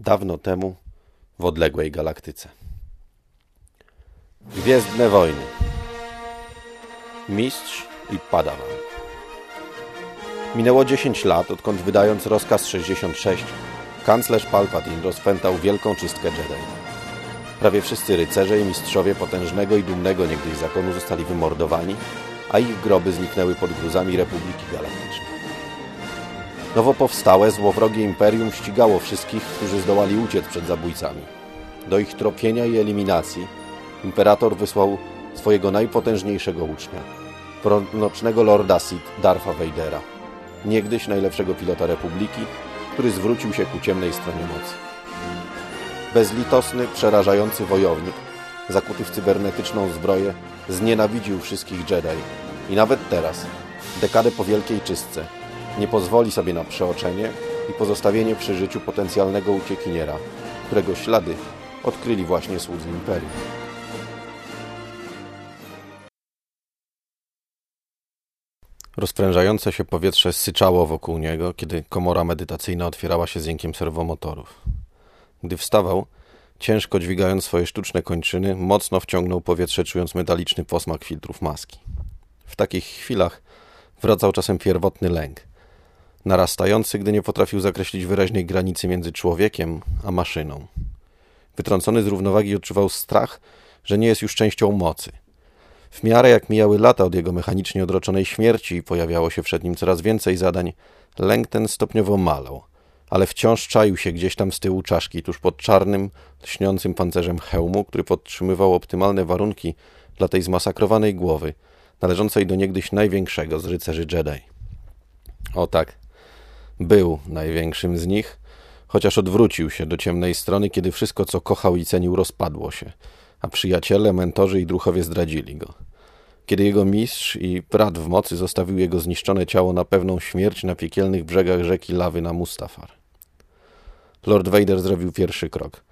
Dawno temu w odległej galaktyce. Gwiezdne wojny. Mistrz i Padawan. Minęło 10 lat, odkąd wydając rozkaz 66, kanclerz Palpatine rozpętał wielką czystkę Jedi. Prawie wszyscy rycerze i mistrzowie potężnego i dumnego niegdyś zakonu zostali wymordowani, a ich groby zniknęły pod gruzami Republiki Galaktycznej. Nowo powstałe, złowrogie imperium ścigało wszystkich, którzy zdołali uciec przed zabójcami. Do ich tropienia i eliminacji imperator wysłał swojego najpotężniejszego ucznia, prorocznego lorda Sith Darfa Vadera, niegdyś najlepszego pilota Republiki, który zwrócił się ku ciemnej stronie mocy. Bezlitosny, przerażający wojownik, zakuty w cybernetyczną zbroję, znienawidził wszystkich Jedi i nawet teraz, dekadę po wielkiej czystce, nie pozwoli sobie na przeoczenie i pozostawienie przy życiu potencjalnego uciekiniera, którego ślady odkryli właśnie słudzy Imperium. Rozprężające się powietrze syczało wokół niego, kiedy komora medytacyjna otwierała się z jękiem serwomotorów. Gdy wstawał, ciężko dźwigając swoje sztuczne kończyny, mocno wciągnął powietrze, czując metaliczny posmak filtrów maski. W takich chwilach wracał czasem pierwotny lęk, narastający, gdy nie potrafił zakreślić wyraźnej granicy między człowiekiem a maszyną. Wytrącony z równowagi odczuwał strach, że nie jest już częścią mocy. W miarę jak mijały lata od jego mechanicznie odroczonej śmierci i pojawiało się przed nim coraz więcej zadań, lęk ten stopniowo malał, ale wciąż czaił się gdzieś tam z tyłu czaszki, tuż pod czarnym, lśniącym pancerzem hełmu, który podtrzymywał optymalne warunki dla tej zmasakrowanej głowy, należącej do niegdyś największego z rycerzy Jedi. O tak, był największym z nich, chociaż odwrócił się do ciemnej strony, kiedy wszystko, co kochał i cenił, rozpadło się, a przyjaciele, mentorzy i druchowie zdradzili go. Kiedy jego mistrz i brat w mocy zostawił jego zniszczone ciało na pewną śmierć na piekielnych brzegach rzeki lawy na Mustafar. Lord Vader zrobił pierwszy krok.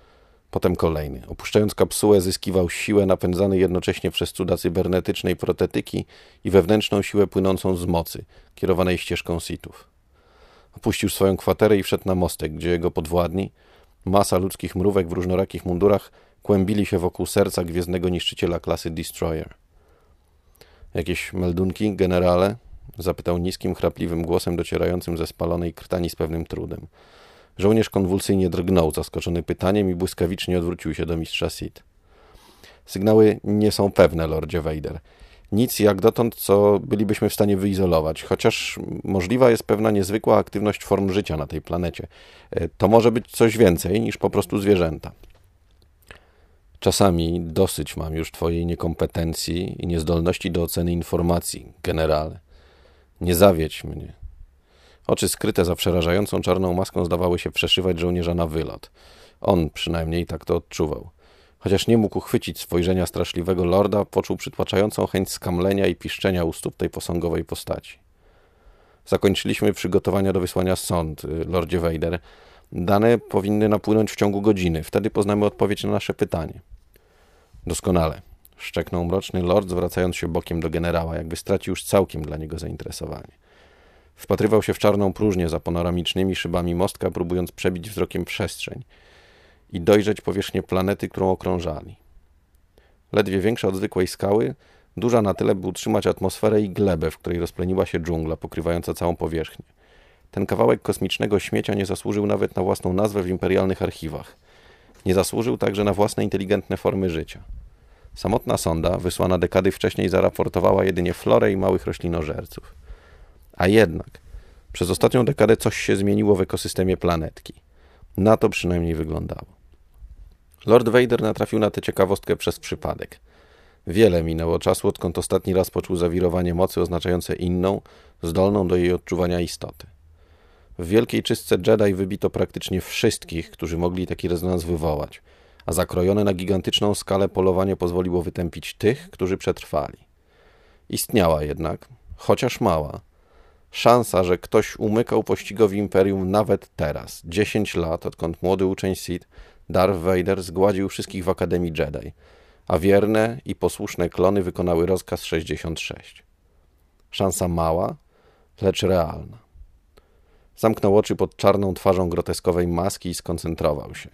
Potem kolejny. Opuszczając kapsułę, zyskiwał siłę napędzanej jednocześnie przez cuda cybernetycznej protetyki i wewnętrzną siłę płynącą z mocy, kierowanej ścieżką sitów. Opuścił swoją kwaterę i wszedł na mostek, gdzie jego podwładni, masa ludzkich mrówek w różnorakich mundurach, kłębili się wokół serca gwiezdnego niszczyciela klasy Destroyer. Jakieś meldunki, generale? Zapytał niskim, chrapliwym głosem docierającym ze spalonej krtani z pewnym trudem. Żołnierz konwulsyjnie drgnął, zaskoczony pytaniem i błyskawicznie odwrócił się do mistrza Sid. Sygnały nie są pewne, lordzie Vader nic jak dotąd, co bylibyśmy w stanie wyizolować, chociaż możliwa jest pewna niezwykła aktywność form życia na tej planecie. E, to może być coś więcej niż po prostu zwierzęta. Czasami dosyć mam już Twojej niekompetencji i niezdolności do oceny informacji, generale. Nie zawiedź mnie. Oczy skryte za przerażającą czarną maską zdawały się przeszywać żołnierza na wylot. On przynajmniej tak to odczuwał. Chociaż nie mógł uchwycić spojrzenia straszliwego lorda, poczuł przytłaczającą chęć skamlenia i piszczenia u stóp tej posągowej postaci. Zakończyliśmy przygotowania do wysłania sąd, y, lordzie Vader. Dane powinny napłynąć w ciągu godziny. Wtedy poznamy odpowiedź na nasze pytanie. Doskonale. Szczeknął mroczny lord, zwracając się bokiem do generała, jakby stracił już całkiem dla niego zainteresowanie. Wpatrywał się w czarną próżnię za panoramicznymi szybami mostka, próbując przebić wzrokiem przestrzeń – i dojrzeć powierzchnię planety, którą okrążali. Ledwie większa od zwykłej skały, duża na tyle, by utrzymać atmosferę i glebę, w której rozpleniła się dżungla pokrywająca całą powierzchnię. Ten kawałek kosmicznego śmiecia nie zasłużył nawet na własną nazwę w imperialnych archiwach. Nie zasłużył także na własne inteligentne formy życia. Samotna sonda, wysłana dekady wcześniej, zaraportowała jedynie florę i małych roślinożerców. A jednak, przez ostatnią dekadę coś się zmieniło w ekosystemie planetki. Na to przynajmniej wyglądało. Lord Vader natrafił na tę ciekawostkę przez przypadek. Wiele minęło czasu, odkąd ostatni raz poczuł zawirowanie mocy oznaczające inną, zdolną do jej odczuwania istoty. W wielkiej czystce Jedi wybito praktycznie wszystkich, którzy mogli taki rezonans wywołać, a zakrojone na gigantyczną skalę polowanie pozwoliło wytępić tych, którzy przetrwali. Istniała jednak, chociaż mała, szansa, że ktoś umykał pościgowi Imperium nawet teraz, 10 lat, odkąd młody uczeń Sith Darth Vader zgładził wszystkich w Akademii Jedi, a wierne i posłuszne klony wykonały rozkaz 66. Szansa mała, lecz realna. Zamknął oczy pod czarną twarzą groteskowej maski i skoncentrował się.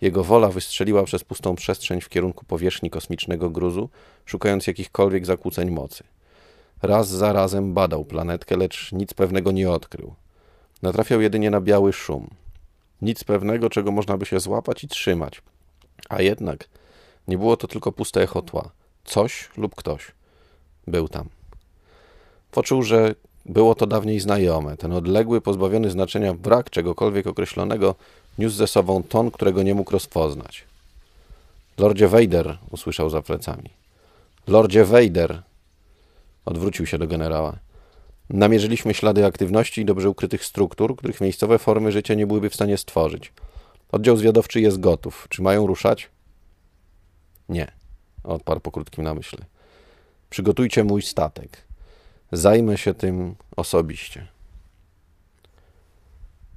Jego wola wystrzeliła przez pustą przestrzeń w kierunku powierzchni kosmicznego gruzu, szukając jakichkolwiek zakłóceń mocy. Raz za razem badał planetkę, lecz nic pewnego nie odkrył. Natrafiał jedynie na biały szum. Nic pewnego, czego można by się złapać i trzymać. A jednak nie było to tylko puste echo tła. Coś lub ktoś był tam. Poczuł, że było to dawniej znajome. Ten odległy, pozbawiony znaczenia brak czegokolwiek określonego niósł ze sobą ton, którego nie mógł rozpoznać. Lordzie Vader, usłyszał za plecami. Lordzie Vader, odwrócił się do generała. Namierzyliśmy ślady aktywności i dobrze ukrytych struktur, których miejscowe formy życia nie byłyby w stanie stworzyć. Oddział zwiadowczy jest gotów. Czy mają ruszać? Nie, odparł po krótkim namyśle. Przygotujcie mój statek. Zajmę się tym osobiście.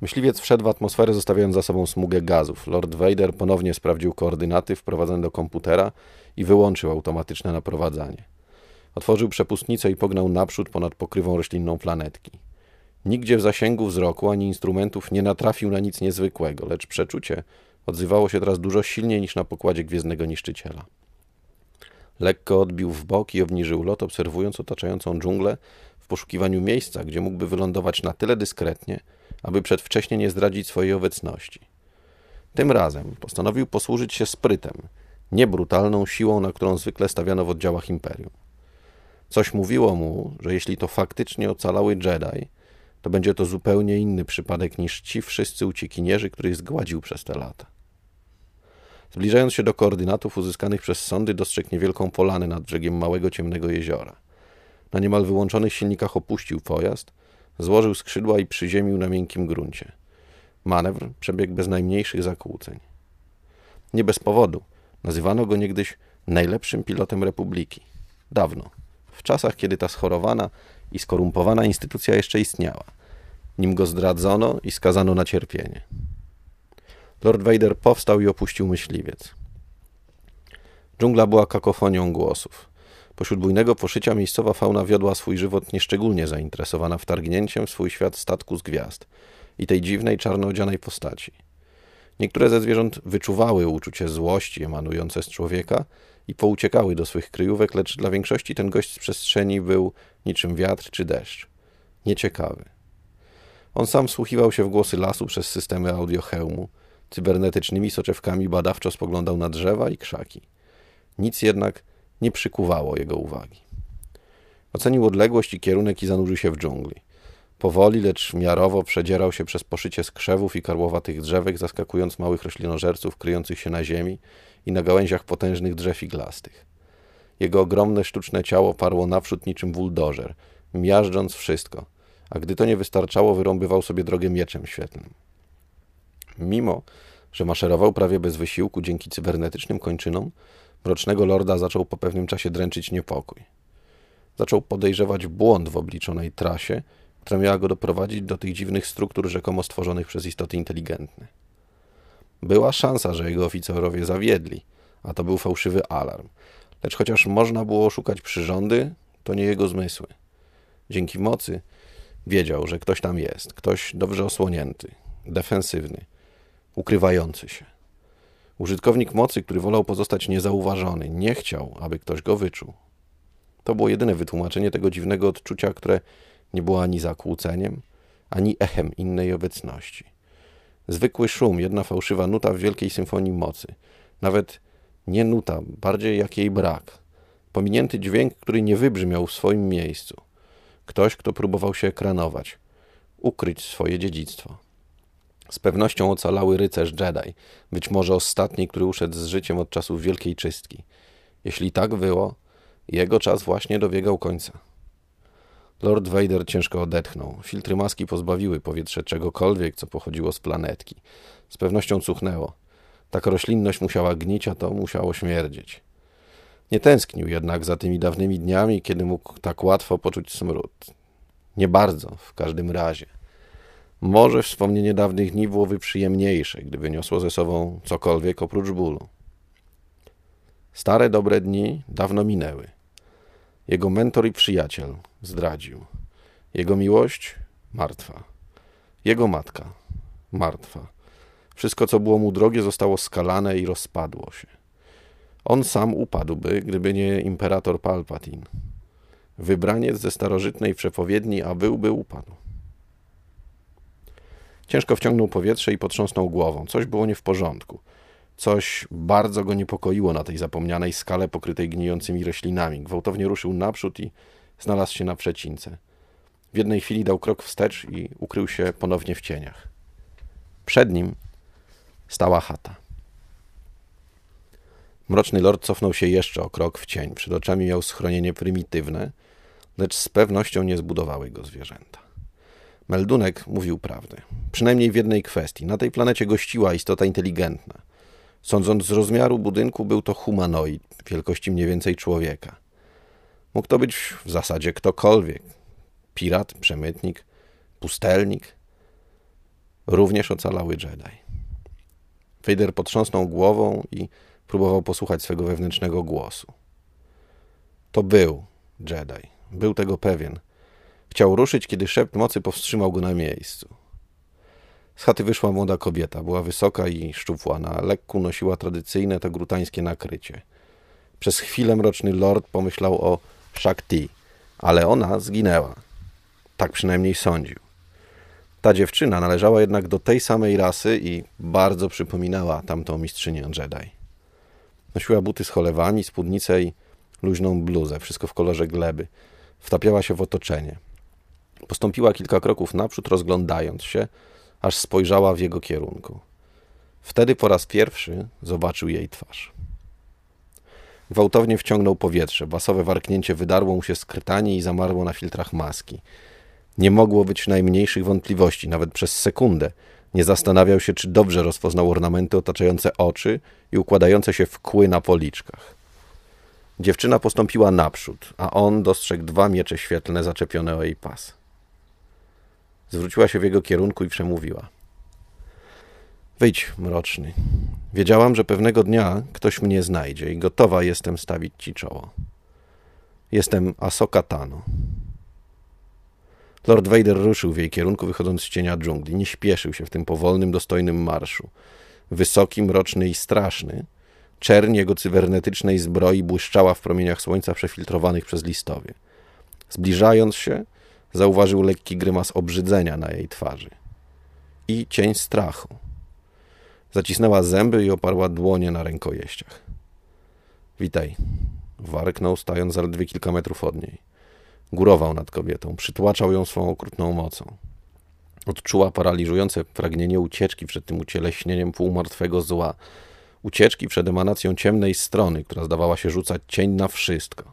Myśliwiec wszedł w atmosferę, zostawiając za sobą smugę gazów. Lord Vader ponownie sprawdził koordynaty wprowadzone do komputera i wyłączył automatyczne naprowadzanie. Otworzył przepustnicę i pognał naprzód ponad pokrywą roślinną planetki. Nigdzie w zasięgu wzroku ani instrumentów nie natrafił na nic niezwykłego, lecz przeczucie odzywało się teraz dużo silniej niż na pokładzie gwiezdnego niszczyciela. Lekko odbił w bok i obniżył lot, obserwując otaczającą dżunglę w poszukiwaniu miejsca, gdzie mógłby wylądować na tyle dyskretnie, aby przedwcześnie nie zdradzić swojej obecności. Tym razem postanowił posłużyć się sprytem, nie brutalną siłą, na którą zwykle stawiano w oddziałach Imperium. Coś mówiło mu, że jeśli to faktycznie ocalały Jedi, to będzie to zupełnie inny przypadek niż ci wszyscy uciekinierzy, których zgładził przez te lata. Zbliżając się do koordynatów uzyskanych przez sądy, dostrzegł niewielką polanę nad brzegiem małego ciemnego jeziora. Na niemal wyłączonych silnikach opuścił pojazd, złożył skrzydła i przyziemił na miękkim gruncie. Manewr przebiegł bez najmniejszych zakłóceń. Nie bez powodu nazywano go niegdyś najlepszym pilotem Republiki. Dawno, w czasach, kiedy ta schorowana i skorumpowana instytucja jeszcze istniała, nim go zdradzono i skazano na cierpienie. Lord Vader powstał i opuścił myśliwiec. Dżungla była kakofonią głosów. Pośród bujnego poszycia miejscowa fauna wiodła swój żywot nieszczególnie zainteresowana wtargnięciem w swój świat statku z gwiazd i tej dziwnej, czarnoodzianej postaci. Niektóre ze zwierząt wyczuwały uczucie złości emanujące z człowieka i pouciekały do swych kryjówek, lecz dla większości ten gość z przestrzeni był niczym wiatr czy deszcz. Nieciekawy. On sam wsłuchiwał się w głosy lasu przez systemy audiohełmu, cybernetycznymi soczewkami badawczo spoglądał na drzewa i krzaki. Nic jednak nie przykuwało jego uwagi. Ocenił odległość i kierunek i zanurzył się w dżungli. Powoli, lecz miarowo przedzierał się przez poszycie skrzewów i karłowatych drzewek, zaskakując małych roślinożerców kryjących się na ziemi i na gałęziach potężnych drzew iglastych. Jego ogromne, sztuczne ciało parło naprzód niczym buldożer, miażdżąc wszystko, a gdy to nie wystarczało, wyrąbywał sobie drogę mieczem świetlnym. Mimo, że maszerował prawie bez wysiłku dzięki cybernetycznym kończynom, mrocznego lorda zaczął po pewnym czasie dręczyć niepokój. Zaczął podejrzewać błąd w obliczonej trasie, która miała go doprowadzić do tych dziwnych struktur rzekomo stworzonych przez istoty inteligentne. Była szansa, że jego oficerowie zawiedli, a to był fałszywy alarm. Lecz chociaż można było szukać przyrządy, to nie jego zmysły. Dzięki mocy wiedział, że ktoś tam jest, ktoś dobrze osłonięty, defensywny, ukrywający się. Użytkownik mocy, który wolał pozostać niezauważony, nie chciał, aby ktoś go wyczuł. To było jedyne wytłumaczenie tego dziwnego odczucia, które nie było ani zakłóceniem, ani echem innej obecności. Zwykły szum, jedna fałszywa nuta w wielkiej symfonii mocy. Nawet nie nuta, bardziej jak jej brak. Pominięty dźwięk, który nie wybrzmiał w swoim miejscu. Ktoś, kto próbował się ekranować, ukryć swoje dziedzictwo. Z pewnością ocalały rycerz Jedi, być może ostatni, który uszedł z życiem od czasów Wielkiej Czystki. Jeśli tak było, jego czas właśnie dobiegał końca. Lord Vader ciężko odetchnął. Filtry maski pozbawiły powietrze czegokolwiek, co pochodziło z planetki. Z pewnością cuchnęło. Tak roślinność musiała gnić, a to musiało śmierdzieć. Nie tęsknił jednak za tymi dawnymi dniami, kiedy mógł tak łatwo poczuć smród. Nie bardzo, w każdym razie. Może wspomnienie dawnych dni byłoby przyjemniejsze, gdyby niosło ze sobą cokolwiek oprócz bólu. Stare dobre dni dawno minęły. Jego mentor i przyjaciel zdradził. Jego miłość martwa. Jego matka, martwa. Wszystko, co było mu drogie, zostało skalane i rozpadło się. On sam upadłby, gdyby nie imperator Palpatine. Wybraniec ze starożytnej przepowiedni, a byłby upadł. Ciężko wciągnął powietrze i potrząsnął głową. Coś było nie w porządku. Coś bardzo go niepokoiło na tej zapomnianej skale pokrytej gnijącymi roślinami. Gwałtownie ruszył naprzód i znalazł się na przecince. W jednej chwili dał krok wstecz i ukrył się ponownie w cieniach. Przed nim stała chata. Mroczny lord cofnął się jeszcze o krok w cień. Przed oczami miał schronienie prymitywne, lecz z pewnością nie zbudowały go zwierzęta. Meldunek mówił prawdę. Przynajmniej w jednej kwestii. Na tej planecie gościła istota inteligentna. Sądząc z rozmiaru budynku, był to humanoid wielkości mniej więcej człowieka. Mógł to być w zasadzie ktokolwiek. Pirat, przemytnik, pustelnik. Również ocalały Jedi. Vader potrząsnął głową i próbował posłuchać swego wewnętrznego głosu. To był Jedi. Był tego pewien. Chciał ruszyć, kiedy szept mocy powstrzymał go na miejscu. Z chaty wyszła młoda kobieta. Była wysoka i szczupła. Na lekku nosiła tradycyjne to grutańskie nakrycie. Przez chwilę mroczny lord pomyślał o Shakti, ale ona zginęła. Tak przynajmniej sądził. Ta dziewczyna należała jednak do tej samej rasy i bardzo przypominała tamtą mistrzynię Jedi. Nosiła buty z cholewami, spódnicę i luźną bluzę, wszystko w kolorze gleby. Wtapiała się w otoczenie. Postąpiła kilka kroków naprzód, rozglądając się, aż spojrzała w jego kierunku. Wtedy po raz pierwszy zobaczył jej twarz. Gwałtownie wciągnął powietrze. Basowe warknięcie wydarło mu się z i zamarło na filtrach maski. Nie mogło być najmniejszych wątpliwości, nawet przez sekundę. Nie zastanawiał się, czy dobrze rozpoznał ornamenty otaczające oczy i układające się w kły na policzkach. Dziewczyna postąpiła naprzód, a on dostrzegł dwa miecze świetlne zaczepione o jej pas. Zwróciła się w jego kierunku i przemówiła. Wyjdź, mroczny. Wiedziałam, że pewnego dnia ktoś mnie znajdzie i gotowa jestem stawić ci czoło. Jestem Asoka Tano. Lord Vader ruszył w jej kierunku, wychodząc z cienia dżungli. Nie śpieszył się w tym powolnym, dostojnym marszu. Wysoki, mroczny i straszny, czerń jego cybernetycznej zbroi błyszczała w promieniach słońca przefiltrowanych przez listowie. Zbliżając się, zauważył lekki grymas obrzydzenia na jej twarzy i cień strachu. Zacisnęła zęby i oparła dłonie na rękojeściach. Witaj, warknął, stając zaledwie kilka metrów od niej. Górował nad kobietą, przytłaczał ją swą okrutną mocą. Odczuła paraliżujące pragnienie ucieczki przed tym ucieleśnieniem półmartwego zła, ucieczki przed emanacją ciemnej strony, która zdawała się rzucać cień na wszystko.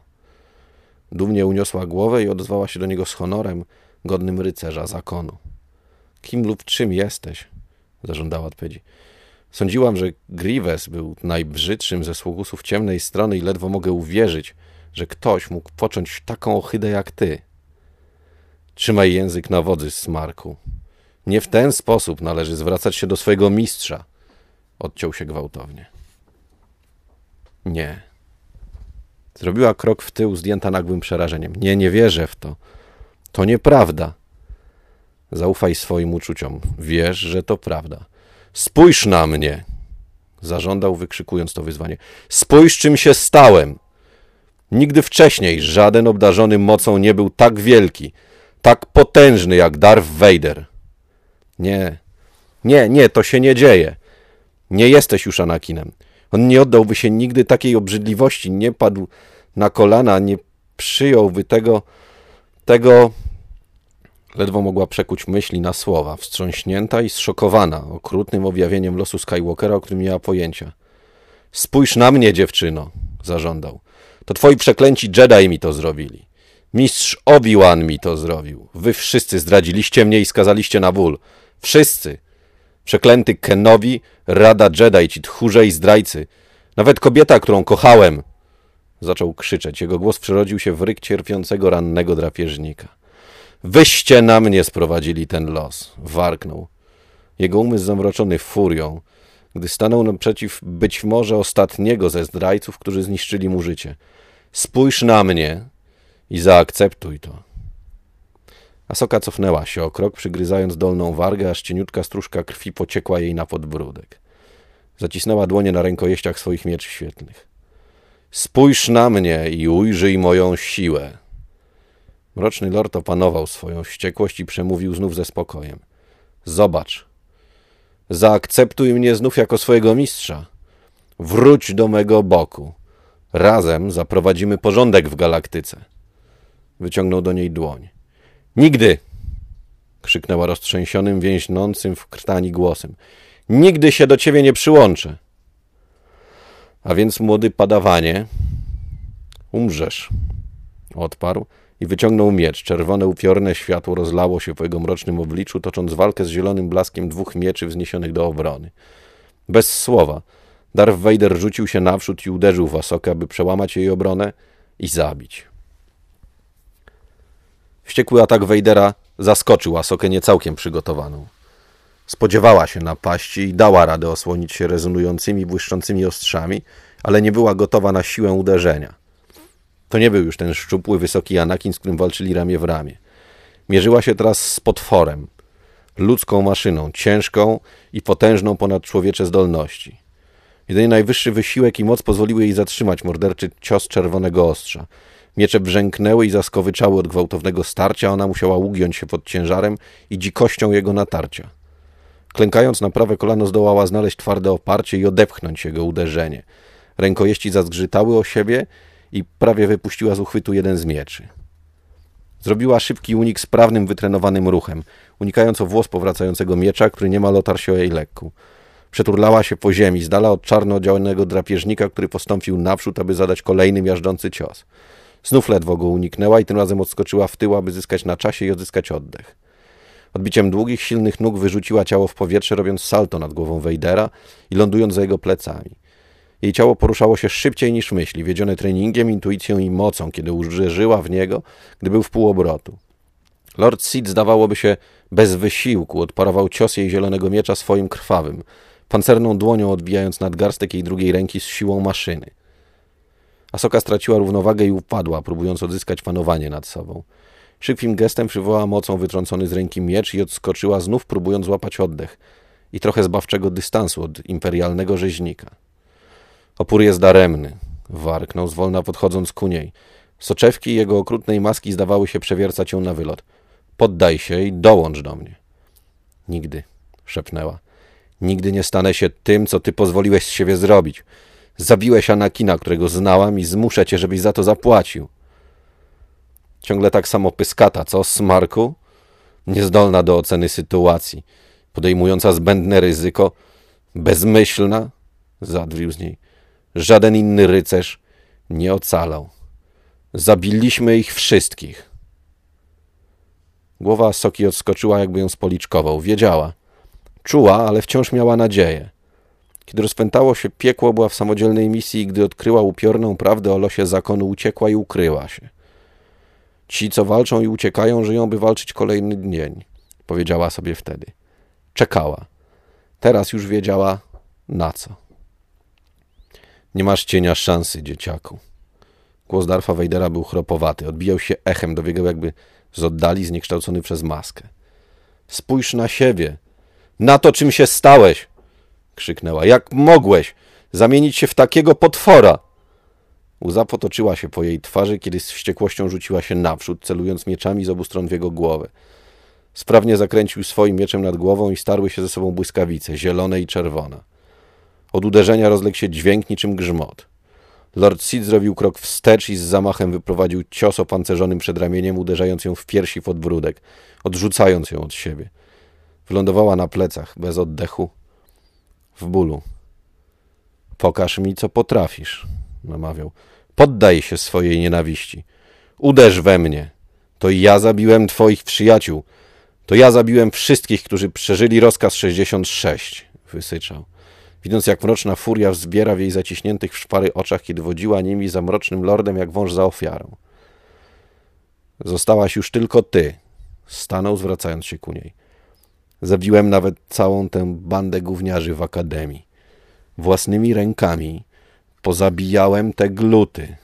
Dumnie uniosła głowę i odezwała się do niego z honorem, godnym rycerza zakonu. Kim lub czym jesteś? zażądała odpowiedzi. Sądziłam, że Grievous był najbrzydszym ze sługusów ciemnej strony i ledwo mogę uwierzyć, że ktoś mógł począć taką ohydę jak ty. Trzymaj język na wodzy, smarku. Nie w ten sposób należy zwracać się do swojego mistrza. Odciął się gwałtownie. Nie. Zrobiła krok w tył, zdjęta nagłym przerażeniem. Nie, nie wierzę w to. To nieprawda. Zaufaj swoim uczuciom. Wiesz, że to prawda. Spójrz na mnie! Zażądał, wykrzykując to wyzwanie. Spójrz, czym się stałem! Nigdy wcześniej żaden obdarzony mocą nie był tak wielki, tak potężny jak Darth Vader. Nie, nie, nie, to się nie dzieje. Nie jesteś już Anakinem. On nie oddałby się nigdy takiej obrzydliwości, nie padł na kolana, nie przyjąłby tego, tego... Ledwo mogła przekuć myśli na słowa, wstrząśnięta i zszokowana okrutnym objawieniem losu Skywalkera, o którym miała pojęcia. Spójrz na mnie, dziewczyno, zażądał. To twoi przeklęci Jedi mi to zrobili. Mistrz Obi-Wan mi to zrobił. Wy wszyscy zdradziliście mnie i skazaliście na ból. Wszyscy. Przeklęty Kenobi, Rada Jedi, ci tchórze i zdrajcy. Nawet kobieta, którą kochałem. Zaczął krzyczeć. Jego głos przerodził się w ryk cierpiącego rannego drapieżnika. Wyście na mnie sprowadzili ten los. Warknął. Jego umysł zamroczony furią, gdy stanął naprzeciw być może ostatniego ze zdrajców, którzy zniszczyli mu życie. Spójrz na mnie i zaakceptuj to. Asoka cofnęła się o krok, przygryzając dolną wargę, aż cieniutka stróżka krwi pociekła jej na podbródek. Zacisnęła dłonie na rękojeściach swoich mieczy świetlnych. Spójrz na mnie i ujrzyj moją siłę. Mroczny lord opanował swoją wściekłość i przemówił znów ze spokojem. Zobacz. Zaakceptuj mnie znów jako swojego mistrza. Wróć do mego boku. Razem zaprowadzimy porządek w galaktyce. Wyciągnął do niej dłoń. Nigdy! krzyknęła roztrzęsionym, więźnącym w krtani głosem. Nigdy się do ciebie nie przyłączę. A więc, młody padawanie, umrzesz, odparł i wyciągnął miecz. Czerwone, upiorne światło rozlało się po jego mrocznym obliczu, tocząc walkę z zielonym blaskiem dwóch mieczy wzniesionych do obrony. Bez słowa, Darth Vader rzucił się naprzód i uderzył w Asokę, aby przełamać jej obronę i zabić. Wściekły atak Vadera zaskoczył Asokę niecałkiem przygotowaną. Spodziewała się napaści i dała radę osłonić się rezonującymi, błyszczącymi ostrzami, ale nie była gotowa na siłę uderzenia. To nie był już ten szczupły, wysoki Anakin, z którym walczyli ramię w ramię. Mierzyła się teraz z potworem, ludzką maszyną, ciężką i potężną ponad człowiecze zdolności. Jedynie najwyższy wysiłek i moc pozwoliły jej zatrzymać morderczy cios czerwonego ostrza. Miecze brzęknęły i zaskowyczały od gwałtownego starcia, ona musiała ugiąć się pod ciężarem i dzikością jego natarcia. Klękając na prawe kolano zdołała znaleźć twarde oparcie i odepchnąć jego uderzenie. Rękojeści zazgrzytały o siebie i prawie wypuściła z uchwytu jeden z mieczy. Zrobiła szybki unik sprawnym, wytrenowanym ruchem, unikając o włos powracającego miecza, który niemal otarł się o jej lekku. Przeturlała się po ziemi, z dala od czarno odziałanego drapieżnika, który postąpił naprzód, aby zadać kolejny miażdżący cios. Znów ledwo go uniknęła i tym razem odskoczyła w tył, aby zyskać na czasie i odzyskać oddech. Odbiciem długich, silnych nóg wyrzuciła ciało w powietrze, robiąc salto nad głową Wejdera i lądując za jego plecami. Jej ciało poruszało się szybciej niż myśli, wiedzione treningiem, intuicją i mocą, kiedy uderzyła w niego, gdy był w półobrotu. Lord Sid zdawałoby się bez wysiłku odparował cios jej zielonego miecza swoim krwawym, pancerną dłonią odbijając nadgarstek jej drugiej ręki z siłą maszyny. Asoka straciła równowagę i upadła, próbując odzyskać panowanie nad sobą. Szybkim gestem przywołała mocą wytrącony z ręki miecz i odskoczyła, znów próbując złapać oddech i trochę zbawczego dystansu od imperialnego rzeźnika. Opór jest daremny, warknął zwolna podchodząc ku niej. Soczewki jego okrutnej maski zdawały się przewiercać ją na wylot. Poddaj się i dołącz do mnie. Nigdy, szepnęła. Nigdy nie stanę się tym, co ty pozwoliłeś z siebie zrobić. Zabiłeś Anakina, którego znałam i zmuszę cię, żebyś za to zapłacił. Ciągle tak samo pyskata, co, smarku? Niezdolna do oceny sytuacji, podejmująca zbędne ryzyko, bezmyślna, zadwił z niej. Żaden inny rycerz nie ocalał. Zabiliśmy ich wszystkich. Głowa Soki odskoczyła, jakby ją spoliczkował. Wiedziała. Czuła, ale wciąż miała nadzieję. Kiedy rozpętało się piekło, była w samodzielnej misji i gdy odkryła upiorną prawdę o losie zakonu, uciekła i ukryła się. Ci, co walczą i uciekają, żyją, by walczyć kolejny dzień, powiedziała sobie wtedy. Czekała. Teraz już wiedziała na co. Nie masz cienia szansy, dzieciaku. Głos Darfa Wejdera był chropowaty. Odbijał się echem, dobiegał jakby z oddali, zniekształcony przez maskę. Spójrz na siebie. Na to, czym się stałeś! Krzyknęła. Jak mogłeś zamienić się w takiego potwora? Łza potoczyła się po jej twarzy, kiedy z wściekłością rzuciła się naprzód, celując mieczami z obu stron w jego głowę. Sprawnie zakręcił swoim mieczem nad głową i starły się ze sobą błyskawice, zielone i czerwona. Od uderzenia rozległ się dźwięk niczym grzmot. Lord Sid zrobił krok wstecz i z zamachem wyprowadził cios opancerzonym przed ramieniem, uderzając ją w piersi w odbródek, odrzucając ją od siebie. Wylądowała na plecach, bez oddechu, w bólu. Pokaż mi, co potrafisz, namawiał. Poddaj się swojej nienawiści. Uderz we mnie. To ja zabiłem twoich przyjaciół. To ja zabiłem wszystkich, którzy przeżyli rozkaz 66, wysyczał. Widząc, jak mroczna furia wzbiera w jej zaciśniętych w szpary oczach, kiedy wodziła nimi za mrocznym lordem, jak wąż za ofiarą. Zostałaś już tylko ty, stanął, zwracając się ku niej. Zabiłem nawet całą tę bandę gówniarzy w akademii. Własnymi rękami pozabijałem te gluty.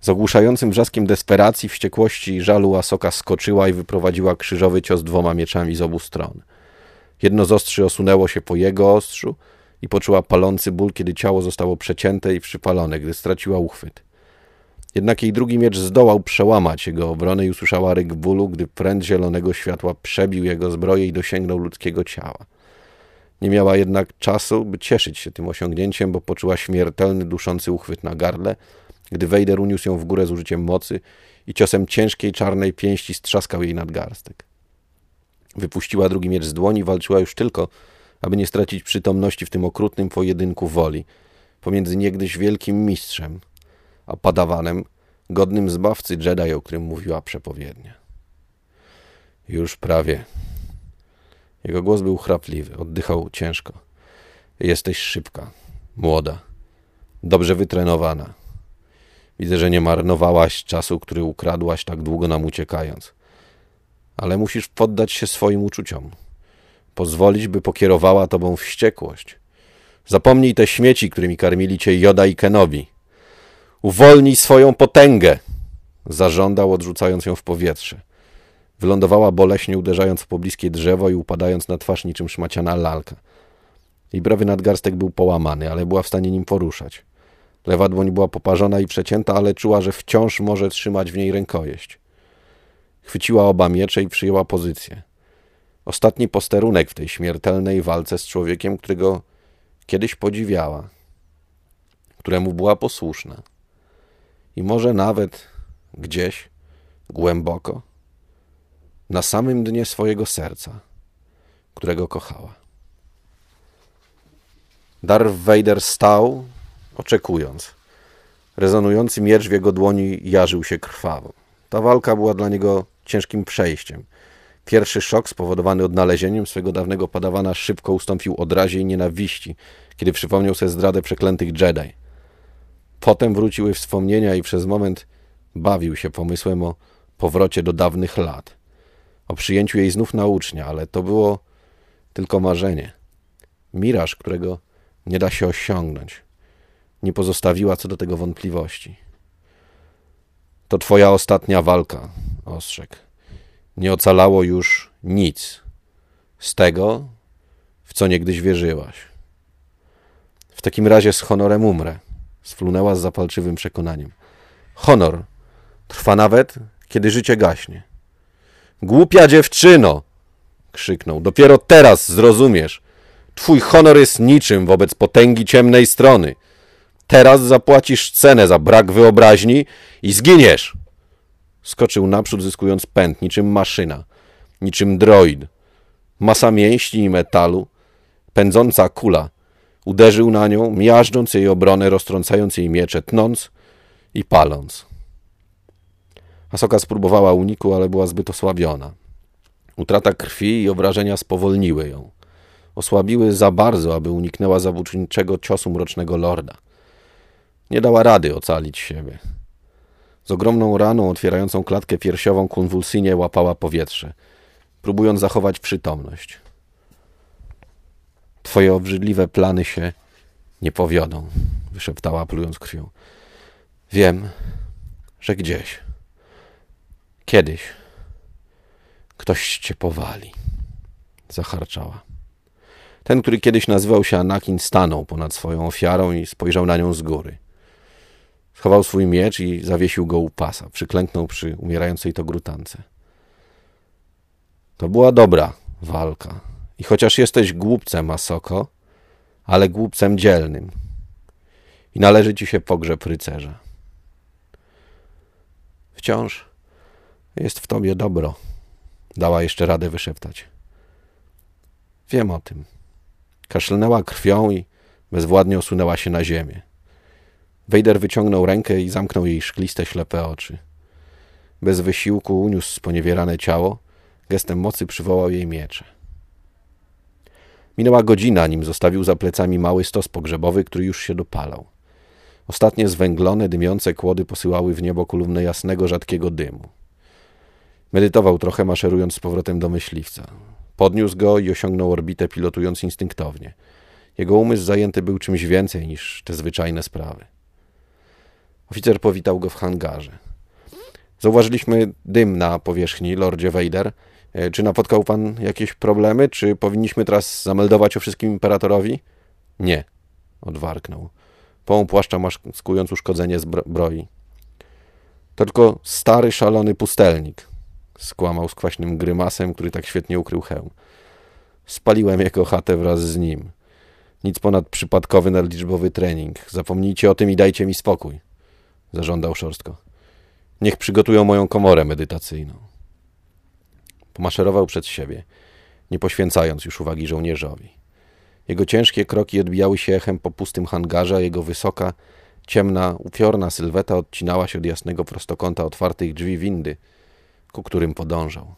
Z ogłuszającym wrzaskiem desperacji, wściekłości i żalu Asoka skoczyła i wyprowadziła krzyżowy cios dwoma mieczami z obu stron. Jedno z ostrzy osunęło się po jego ostrzu i poczuła palący ból, kiedy ciało zostało przecięte i przypalone, gdy straciła uchwyt. Jednak jej drugi miecz zdołał przełamać jego obronę i usłyszała ryk bólu, gdy pręd zielonego światła przebił jego zbroję i dosięgnął ludzkiego ciała. Nie miała jednak czasu, by cieszyć się tym osiągnięciem, bo poczuła śmiertelny, duszący uchwyt na gardle, gdy Wejder uniósł ją w górę z użyciem mocy i ciosem ciężkiej, czarnej pięści strzaskał jej nadgarstek. Wypuściła drugi miecz z dłoni, walczyła już tylko, aby nie stracić przytomności w tym okrutnym pojedynku woli pomiędzy niegdyś wielkim mistrzem, a padawanem, godnym zbawcy Jedi, o którym mówiła przepowiednia. Już prawie. Jego głos był chrapliwy, oddychał ciężko. Jesteś szybka, młoda, dobrze wytrenowana. Widzę, że nie marnowałaś czasu, który ukradłaś tak długo nam uciekając. Ale musisz poddać się swoim uczuciom. Pozwolić, by pokierowała tobą wściekłość. Zapomnij te śmieci, którymi karmili cię Joda i Kenobi. Uwolnij swoją potęgę! Zażądał, odrzucając ją w powietrze. Wylądowała boleśnie, uderzając w pobliskie drzewo i upadając na twarz niczym szmaciana lalka. Jej prawy nadgarstek był połamany, ale była w stanie nim poruszać. Lewa dłoń była poparzona i przecięta, ale czuła, że wciąż może trzymać w niej rękojeść. Chwyciła oba miecze i przyjęła pozycję. Ostatni posterunek w tej śmiertelnej walce z człowiekiem, którego kiedyś podziwiała, któremu była posłuszna. I może nawet gdzieś, głęboko, na samym dnie swojego serca, którego kochała. Darth Vader stał, oczekując. Rezonujący miecz w jego dłoni jarzył się krwawo. Ta walka była dla niego ciężkim przejściem. Pierwszy szok spowodowany odnalezieniem swego dawnego padawana szybko ustąpił odrazie i nienawiści, kiedy przypomniał sobie zdradę przeklętych Jedi. Potem wróciły wspomnienia i przez moment bawił się pomysłem o powrocie do dawnych lat, o przyjęciu jej znów na ucznia, ale to było tylko marzenie. Miraż, którego nie da się osiągnąć. Nie pozostawiła co do tego wątpliwości. To twoja ostatnia walka, ostrzegł. Nie ocalało już nic z tego, w co niegdyś wierzyłaś. W takim razie z honorem umrę, sflunęła z zapalczywym przekonaniem. Honor trwa nawet, kiedy życie gaśnie. Głupia dziewczyno! krzyknął. Dopiero teraz zrozumiesz. Twój honor jest niczym wobec potęgi ciemnej strony. Teraz zapłacisz cenę za brak wyobraźni i zginiesz. Skoczył naprzód, zyskując pęd, niczym maszyna, niczym droid. Masa mięśni i metalu, pędząca kula. Uderzył na nią, miażdżąc jej obronę, roztrącając jej miecze, tnąc i paląc. Asoka spróbowała uniku, ale była zbyt osłabiona. Utrata krwi i obrażenia spowolniły ją. Osłabiły za bardzo, aby uniknęła zabójczego ciosu mrocznego lorda. Nie dała rady ocalić siebie. Z ogromną raną otwierającą klatkę piersiową konwulsyjnie łapała powietrze, próbując zachować przytomność. Twoje obrzydliwe plany się nie powiodą, wyszeptała, plując krwią. Wiem, że gdzieś, kiedyś, ktoś cię powali, zacharczała. Ten, który kiedyś nazywał się Anakin, stanął ponad swoją ofiarą i spojrzał na nią z góry. Schował swój miecz i zawiesił go u pasa. Przyklęknął przy umierającej to grutance. To była dobra walka. I chociaż jesteś głupcem, Asoko, ale głupcem dzielnym. I należy ci się pogrzeb rycerza. Wciąż jest w tobie dobro. Dała jeszcze radę wyszeptać. Wiem o tym. Kaszlnęła krwią i bezwładnie osunęła się na ziemię. Wejder wyciągnął rękę i zamknął jej szkliste, ślepe oczy. Bez wysiłku uniósł sponiewierane ciało, gestem mocy przywołał jej miecze. Minęła godzina, nim zostawił za plecami mały stos pogrzebowy, który już się dopalał. Ostatnie zwęglone, dymiące kłody posyłały w niebo kolumnę jasnego, rzadkiego dymu. Medytował trochę, maszerując z powrotem do myśliwca. Podniósł go i osiągnął orbitę, pilotując instynktownie. Jego umysł zajęty był czymś więcej niż te zwyczajne sprawy. Oficer powitał go w hangarze. Zauważyliśmy dym na powierzchni, Lordzie Vader. E, czy napotkał pan jakieś problemy? Czy powinniśmy teraz zameldować o wszystkim imperatorowi? Nie, odwarknął. Połą płaszcza maskując uszkodzenie zbroi. To tylko stary, szalony pustelnik, skłamał z kwaśnym grymasem, który tak świetnie ukrył hełm. Spaliłem jego chatę wraz z nim. Nic ponad przypadkowy nadliczbowy trening. Zapomnijcie o tym i dajcie mi spokój, zażądał szorstko. Niech przygotują moją komorę medytacyjną. Pomaszerował przed siebie, nie poświęcając już uwagi żołnierzowi. Jego ciężkie kroki odbijały się echem po pustym hangarze, a jego wysoka, ciemna, upiorna sylweta odcinała się od jasnego prostokąta otwartych drzwi windy, ku którym podążał.